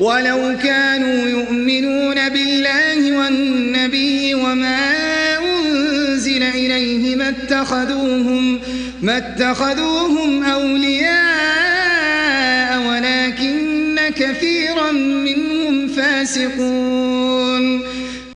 ولو كانوا يؤمنون بالله والنبي وما أنزل إليه ما اتخذوهم, ما اتخذوهم أولياء ولكن كثيرا منهم فاسقون.